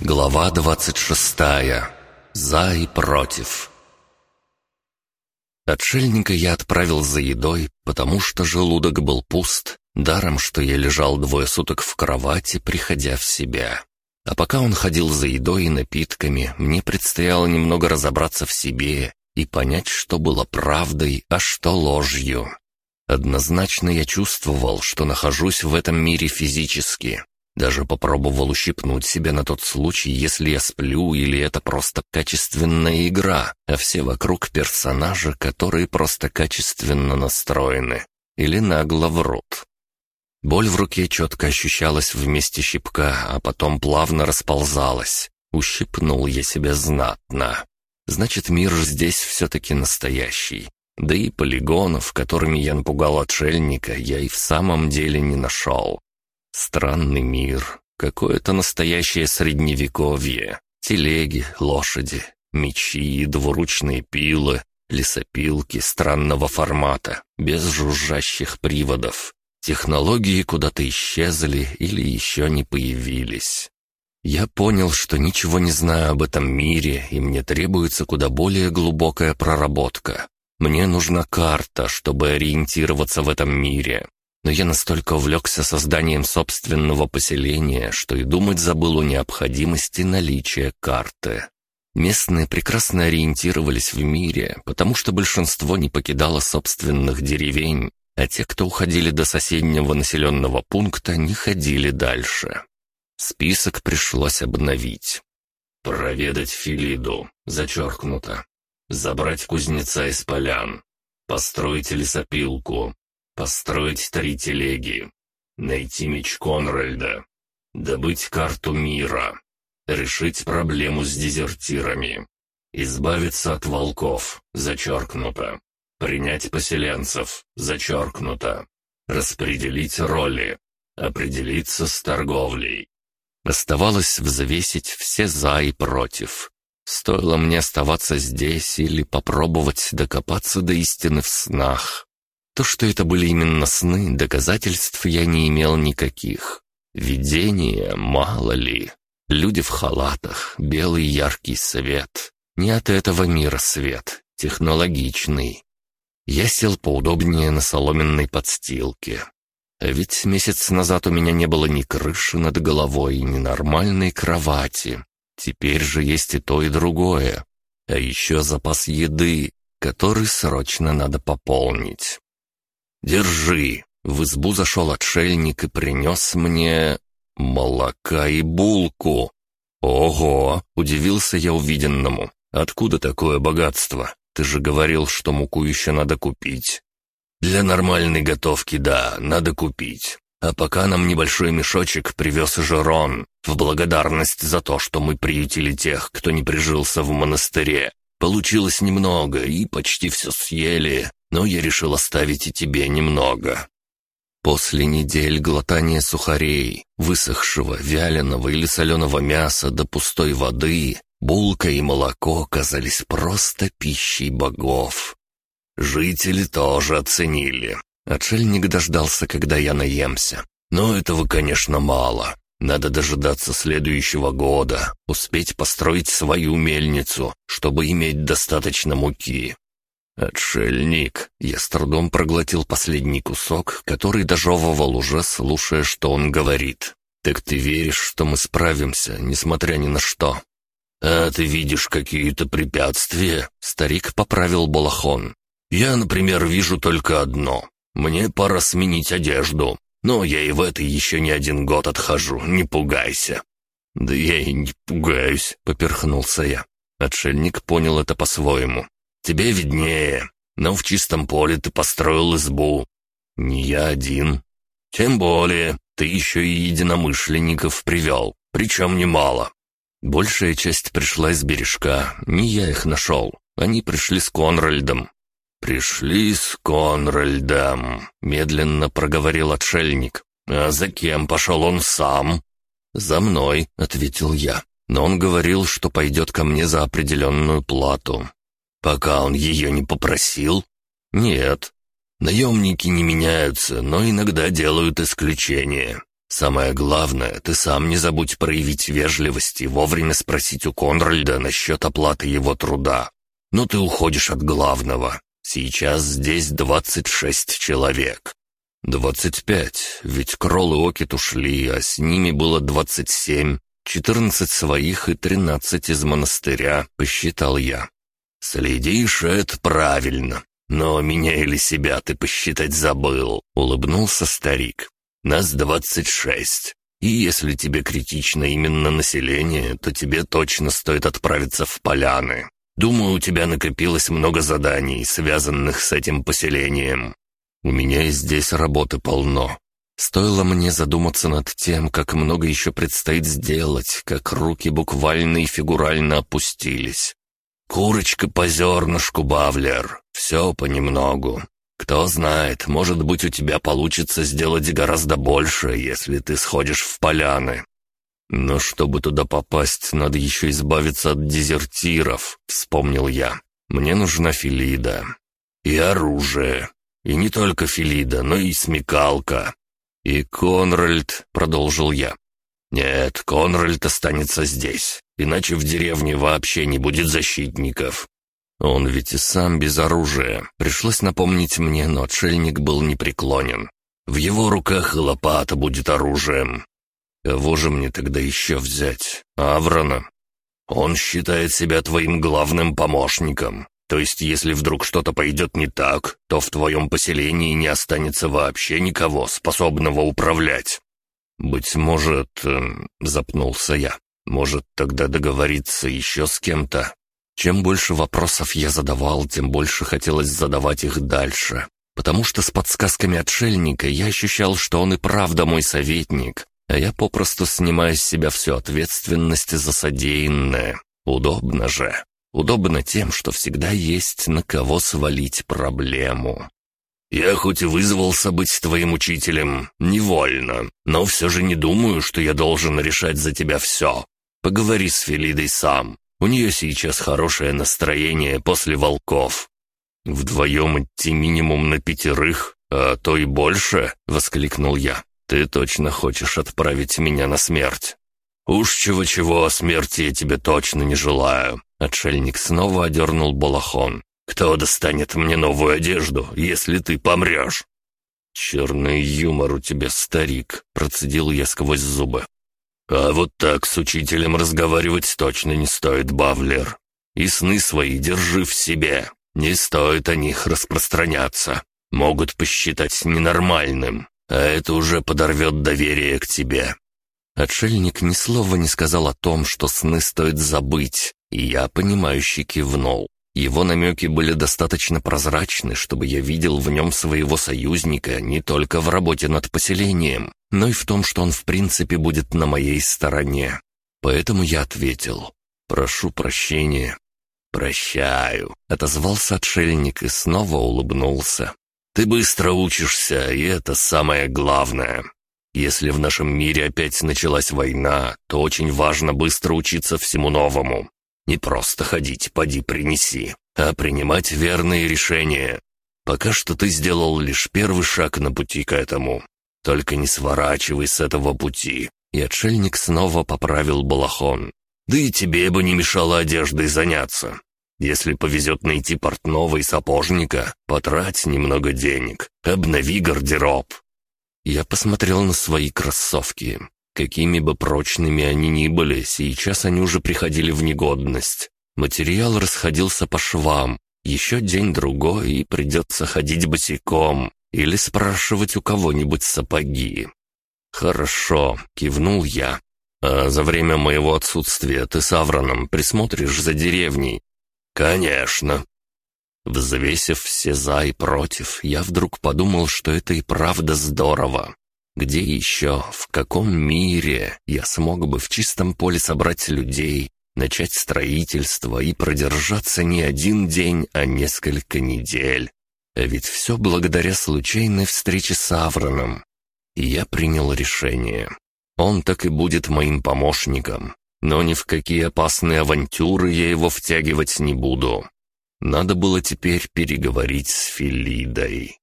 Глава 26. За и против. Отшельника я отправил за едой, потому что желудок был пуст, даром, что я лежал двое суток в кровати, приходя в себя. А пока он ходил за едой и напитками, мне предстояло немного разобраться в себе и понять, что было правдой, а что ложью. Однозначно я чувствовал, что нахожусь в этом мире физически, даже попробовал ущипнуть себя на тот случай, если я сплю или это просто качественная игра, а все вокруг персонажи, которые просто качественно настроены или нагло врут. Боль в руке четко ощущалась в месте щипка, а потом плавно расползалась. Ущипнул я себя знатно. Значит, мир здесь все-таки настоящий. Да и полигонов, которыми я напугал отшельника, я и в самом деле не нашел. Странный мир, какое-то настоящее средневековье. Телеги, лошади, мечи, двуручные пилы, лесопилки странного формата, без жужжащих приводов. Технологии куда-то исчезли или еще не появились. Я понял, что ничего не знаю об этом мире, и мне требуется куда более глубокая проработка. Мне нужна карта, чтобы ориентироваться в этом мире но я настолько увлекся созданием собственного поселения, что и думать забыл о необходимости наличия карты. Местные прекрасно ориентировались в мире, потому что большинство не покидало собственных деревень, а те, кто уходили до соседнего населенного пункта, не ходили дальше. Список пришлось обновить. «Проведать Филиду», зачеркнуто. «Забрать кузнеца из полян», «Построить лесопилку», Построить три телеги. Найти меч Конральда. Добыть карту мира. Решить проблему с дезертирами. Избавиться от волков. Зачеркнуто. Принять поселенцев. Зачеркнуто. Распределить роли. Определиться с торговлей. Оставалось взвесить все «за» и «против». Стоило мне оставаться здесь или попробовать докопаться до истины в снах. То, что это были именно сны, доказательств я не имел никаких. Видение, мало ли. Люди в халатах, белый яркий свет. Не от этого мира свет, технологичный. Я сел поудобнее на соломенной подстилке. А ведь месяц назад у меня не было ни крыши над головой, ни нормальной кровати. Теперь же есть и то, и другое. А еще запас еды, который срочно надо пополнить. «Держи!» В избу зашел отшельник и принес мне... молока и булку. «Ого!» — удивился я увиденному. «Откуда такое богатство? Ты же говорил, что муку еще надо купить». «Для нормальной готовки, да, надо купить. А пока нам небольшой мешочек привез Жерон, в благодарность за то, что мы приютили тех, кто не прижился в монастыре. Получилось немного, и почти все съели, но я решил оставить и тебе немного». После недель глотания сухарей, высохшего, вяленого или соленого мяса до пустой воды, булка и молоко казались просто пищей богов. Жители тоже оценили. Отшельник дождался, когда я наемся. Но этого, конечно, мало. Надо дожидаться следующего года, успеть построить свою мельницу, чтобы иметь достаточно муки. «Отшельник!» Я с трудом проглотил последний кусок, который дожевывал уже, слушая, что он говорит. «Так ты веришь, что мы справимся, несмотря ни на что?» «А ты видишь какие-то препятствия?» Старик поправил балахон. «Я, например, вижу только одно. Мне пора сменить одежду. Но я и в этой еще не один год отхожу, не пугайся». «Да я и не пугаюсь», — поперхнулся я. Отшельник понял это по-своему. Тебе виднее, но в чистом поле ты построил избу. Не я один. Тем более, ты еще и единомышленников привел, причем немало. Большая часть пришла из бережка, не я их нашел. Они пришли с Конральдом. «Пришли с Конральдом», — медленно проговорил отшельник. «А за кем пошел он сам?» «За мной», — ответил я. «Но он говорил, что пойдет ко мне за определенную плату. Пока он ее не попросил? Нет. Наемники не меняются, но иногда делают исключения. Самое главное, ты сам не забудь проявить вежливость и вовремя спросить у Конральда насчет оплаты его труда. Но ты уходишь от главного. Сейчас здесь двадцать шесть человек. «Двадцать пять, ведь Кролл и Окит ушли, а с ними было двадцать семь, четырнадцать своих и тринадцать из монастыря», — посчитал я. «Следишь, это правильно. Но меня или себя ты посчитать забыл», — улыбнулся старик. «Нас двадцать шесть. И если тебе критично именно население, то тебе точно стоит отправиться в поляны. Думаю, у тебя накопилось много заданий, связанных с этим поселением. У меня и здесь работы полно. Стоило мне задуматься над тем, как много еще предстоит сделать, как руки буквально и фигурально опустились. «Курочка по зернышку, Бавлер, все понемногу. Кто знает, может быть, у тебя получится сделать гораздо больше, если ты сходишь в поляны. Но чтобы туда попасть, надо еще избавиться от дезертиров», — вспомнил я. «Мне нужна Филида. И оружие. И не только Филида, но и смекалка. И Конральд, продолжил я. Нет, Конральд останется здесь, иначе в деревне вообще не будет защитников. Он ведь и сам без оружия. Пришлось напомнить мне, но отшельник был непреклонен. В его руках и лопата будет оружием. Кого же мне тогда еще взять? Аврона? Он считает себя твоим главным помощником. То есть, если вдруг что-то пойдет не так, то в твоем поселении не останется вообще никого, способного управлять. Быть может, э, запнулся я, может тогда договориться еще с кем-то. Чем больше вопросов я задавал, тем больше хотелось задавать их дальше. Потому что с подсказками отшельника я ощущал, что он и правда мой советник, а я попросту снимаю с себя всю ответственность за содеянное. Удобно же. Удобно тем, что всегда есть на кого свалить проблему. «Я хоть и вызвался быть твоим учителем, невольно, но все же не думаю, что я должен решать за тебя все. Поговори с Фелидой сам. У нее сейчас хорошее настроение после волков. Вдвоем идти минимум на пятерых, а то и больше», — воскликнул я. «Ты точно хочешь отправить меня на смерть?» «Уж чего-чего, смерти я тебе точно не желаю. Отшельник снова одернул балахон. «Кто достанет мне новую одежду, если ты помрешь?» «Черный юмор у тебя, старик», — процедил я сквозь зубы. «А вот так с учителем разговаривать точно не стоит, Бавлер. И сны свои держи в себе. Не стоит о них распространяться. Могут посчитать ненормальным, а это уже подорвет доверие к тебе». Отшельник ни слова не сказал о том, что сны стоит забыть, и я, понимающе кивнул. Его намеки были достаточно прозрачны, чтобы я видел в нем своего союзника не только в работе над поселением, но и в том, что он в принципе будет на моей стороне. Поэтому я ответил «Прошу прощения». «Прощаю», — отозвался отшельник и снова улыбнулся. «Ты быстро учишься, и это самое главное. Если в нашем мире опять началась война, то очень важно быстро учиться всему новому. Не просто ходить, поди принеси, а принимать верные решения. Пока что ты сделал лишь первый шаг на пути к этому. Только не сворачивай с этого пути». И отшельник снова поправил балахон. «Да и тебе бы не мешало одеждой заняться. Если повезет найти портного и сапожника, потрать немного денег, обнови гардероб». Я посмотрел на свои кроссовки. Какими бы прочными они ни были, сейчас они уже приходили в негодность. Материал расходился по швам. Еще день-другой, и придется ходить босиком или спрашивать у кого-нибудь сапоги. «Хорошо», — кивнул я. «А за время моего отсутствия ты с Авроном присмотришь за деревней?» «Конечно». Взвесив все «за» и «против», я вдруг подумал, что это и правда здорово. Где еще, в каком мире я смог бы в чистом поле собрать людей, начать строительство и продержаться не один день, а несколько недель? А ведь все благодаря случайной встрече с Авроном. И я принял решение. Он так и будет моим помощником, но ни в какие опасные авантюры я его втягивать не буду. Надо было теперь переговорить с Филидой.